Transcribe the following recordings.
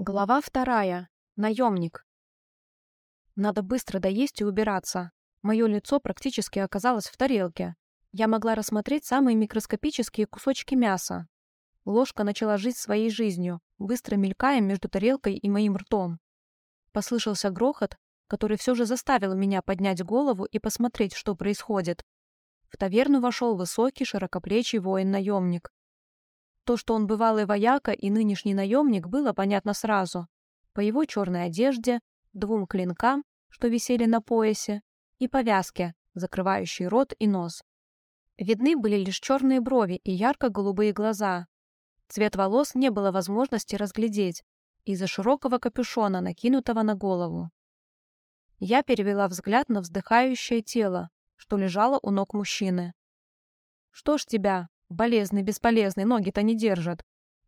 Глава вторая. Наемник. Надо быстро доесть и убираться. Мое лицо практически оказалось в тарелке. Я могла рассмотреть самые микроскопические кусочки мяса. Ложка начала жить своей жизнью, быстро мелькая между тарелкой и моим ртом. Послышался грохот, который все же заставил меня поднять голову и посмотреть, что происходит. В таверну вошел высокий, широкоплечий воин-наемник. То, что он бывалый вояка и нынешний наемник, было понятно сразу. По его черной одежде, двум клинкам, что висели на поясе, и повязке, закрывающей рот и нос. Видны были лишь черные брови и ярко-голубые глаза. Цвет волос не было возможности разглядеть из-за широкого капюшона, накинутого на голову. Я перевела взгляд на вздыхающее тело, что лежало у ног мужчины. «Что ж тебя, Болезный, бесполезный, ноги-то не держат.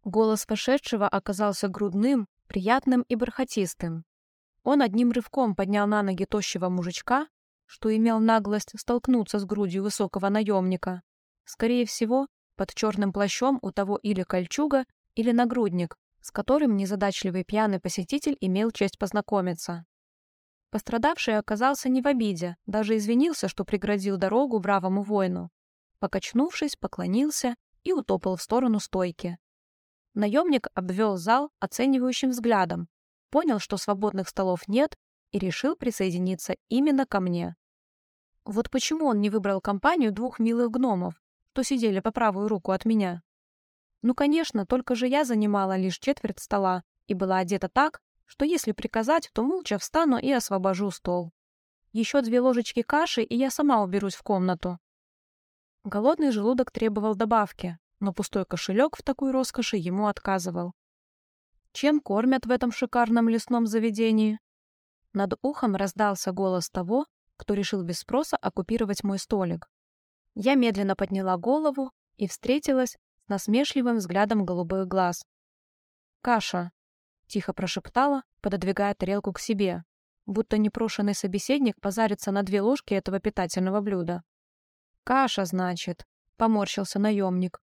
Голос вошедшего оказался грудным, приятным и бархатистым. Он одним рывком поднял на ноги тощего мужичка, что имел наглость столкнуться с грудью высокого наемника. Скорее всего, под черным плащом у того или кольчуга, или нагрудник, с которым незадачливый пьяный посетитель имел честь познакомиться. Пострадавший оказался не в обиде, даже извинился, что преградил дорогу бравому воину. Покачнувшись, поклонился и утопал в сторону стойки. Наемник обвел зал оценивающим взглядом, понял, что свободных столов нет, и решил присоединиться именно ко мне. Вот почему он не выбрал компанию двух милых гномов, что сидели по правую руку от меня. Ну, конечно, только же я занимала лишь четверть стола и была одета так, что если приказать, то молча встану и освобожу стол. Еще две ложечки каши, и я сама уберусь в комнату. Голодный желудок требовал добавки, но пустой кошелек в такой роскоши ему отказывал. Чем кормят в этом шикарном лесном заведении? Над ухом раздался голос того, кто решил без спроса оккупировать мой столик. Я медленно подняла голову и встретилась с насмешливым взглядом голубых глаз. «Каша», — тихо прошептала, пододвигая тарелку к себе, будто непрошенный собеседник позарится на две ложки этого питательного блюда. «Каша, значит», — поморщился наемник.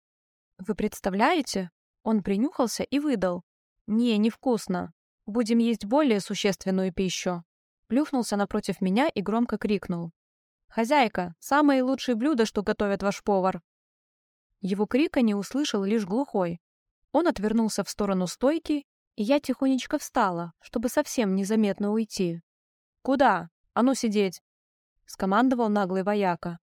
«Вы представляете?» Он принюхался и выдал. «Не, невкусно. Будем есть более существенную пищу». Плюхнулся напротив меня и громко крикнул. «Хозяйка, самые лучшие блюда, что готовит ваш повар!» Его крика не услышал лишь глухой. Он отвернулся в сторону стойки, и я тихонечко встала, чтобы совсем незаметно уйти. «Куда? А ну сидеть!» — скомандовал наглый вояка.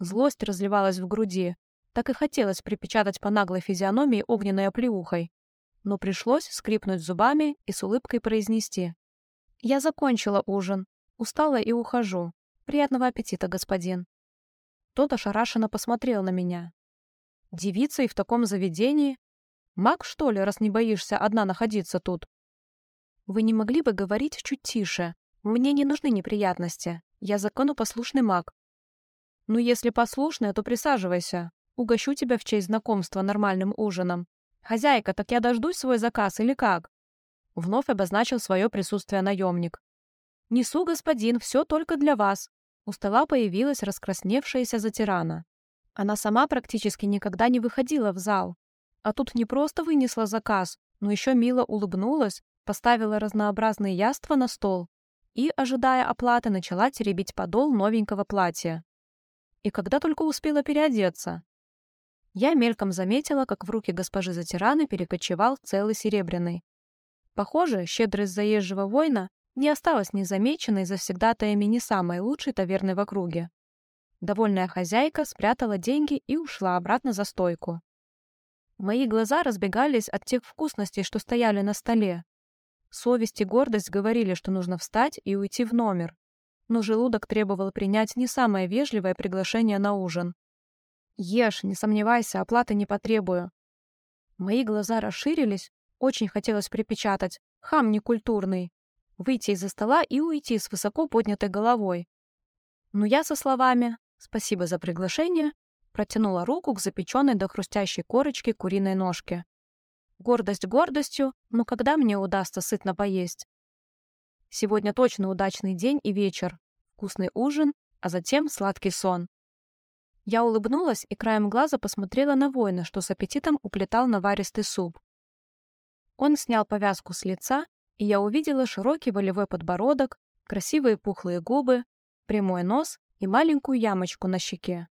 Злость разливалась в груди. Так и хотелось припечатать по наглой физиономии огненной оплеухой. Но пришлось скрипнуть зубами и с улыбкой произнести. «Я закончила ужин. Устала и ухожу. Приятного аппетита, господин». Тот ошарашенно посмотрел на меня. «Девица и в таком заведении? Маг, что ли, раз не боишься одна находиться тут?» «Вы не могли бы говорить чуть тише? Мне не нужны неприятности. Я законопослушный маг. «Ну, если послушная, то присаживайся. Угощу тебя в честь знакомства нормальным ужином. Хозяйка, так я дождусь свой заказ или как?» Вновь обозначил свое присутствие наемник. «Несу, господин, все только для вас». У стола появилась раскрасневшаяся затирана. Она сама практически никогда не выходила в зал. А тут не просто вынесла заказ, но еще мило улыбнулась, поставила разнообразные яства на стол и, ожидая оплаты, начала теребить подол новенького платья. И когда только успела переодеться. Я мельком заметила, как в руки госпожи Затираны перекочевал целый серебряный. Похоже, щедрость заезжего воина не осталась незамеченной завсегдатаями не самой лучшей таверны в округе. Довольная хозяйка спрятала деньги и ушла обратно за стойку. Мои глаза разбегались от тех вкусностей, что стояли на столе. Совесть и гордость говорили, что нужно встать и уйти в номер но желудок требовал принять не самое вежливое приглашение на ужин. «Ешь, не сомневайся, оплаты не потребую». Мои глаза расширились, очень хотелось припечатать «хам некультурный», выйти из-за стола и уйти с высоко поднятой головой. Но я со словами «спасибо за приглашение» протянула руку к запеченной до хрустящей корочки куриной ножке. Гордость гордостью, но когда мне удастся сытно поесть? Сегодня точно удачный день и вечер, вкусный ужин, а затем сладкий сон. Я улыбнулась и краем глаза посмотрела на воина, что с аппетитом уплетал наваристый суп. Он снял повязку с лица, и я увидела широкий волевой подбородок, красивые пухлые губы, прямой нос и маленькую ямочку на щеке.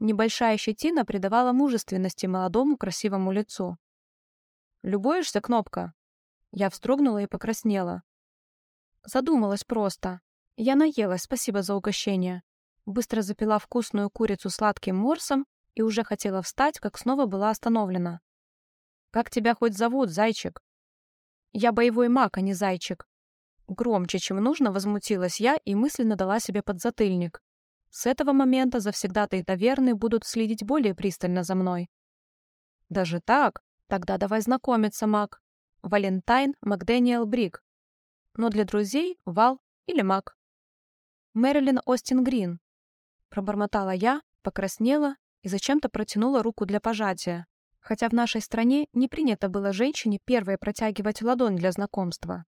Небольшая щетина придавала мужественности молодому красивому лицу. «Любуешься, Кнопка?» Я вздрогнула и покраснела. Задумалась просто. Я наелась, спасибо за угощение. Быстро запила вкусную курицу сладким морсом и уже хотела встать, как снова была остановлена. «Как тебя хоть зовут, зайчик?» «Я боевой маг, а не зайчик». Громче, чем нужно, возмутилась я и мысленно дала себе подзатыльник. С этого момента завсегдаты таверны будут следить более пристально за мной. Даже так? Тогда давай знакомиться, Мак. Валентайн Макдэниел Брик. Но для друзей — Вал или Мак. Мэрилин Остин Грин. Пробормотала я, покраснела и зачем-то протянула руку для пожатия, хотя в нашей стране не принято было женщине первой протягивать ладонь для знакомства.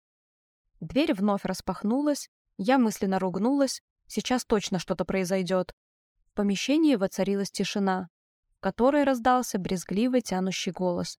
Дверь вновь распахнулась, я мысленно ругнулась Сейчас точно что-то произойдет. В помещении воцарилась тишина, в которой раздался брезгливый тянущий голос.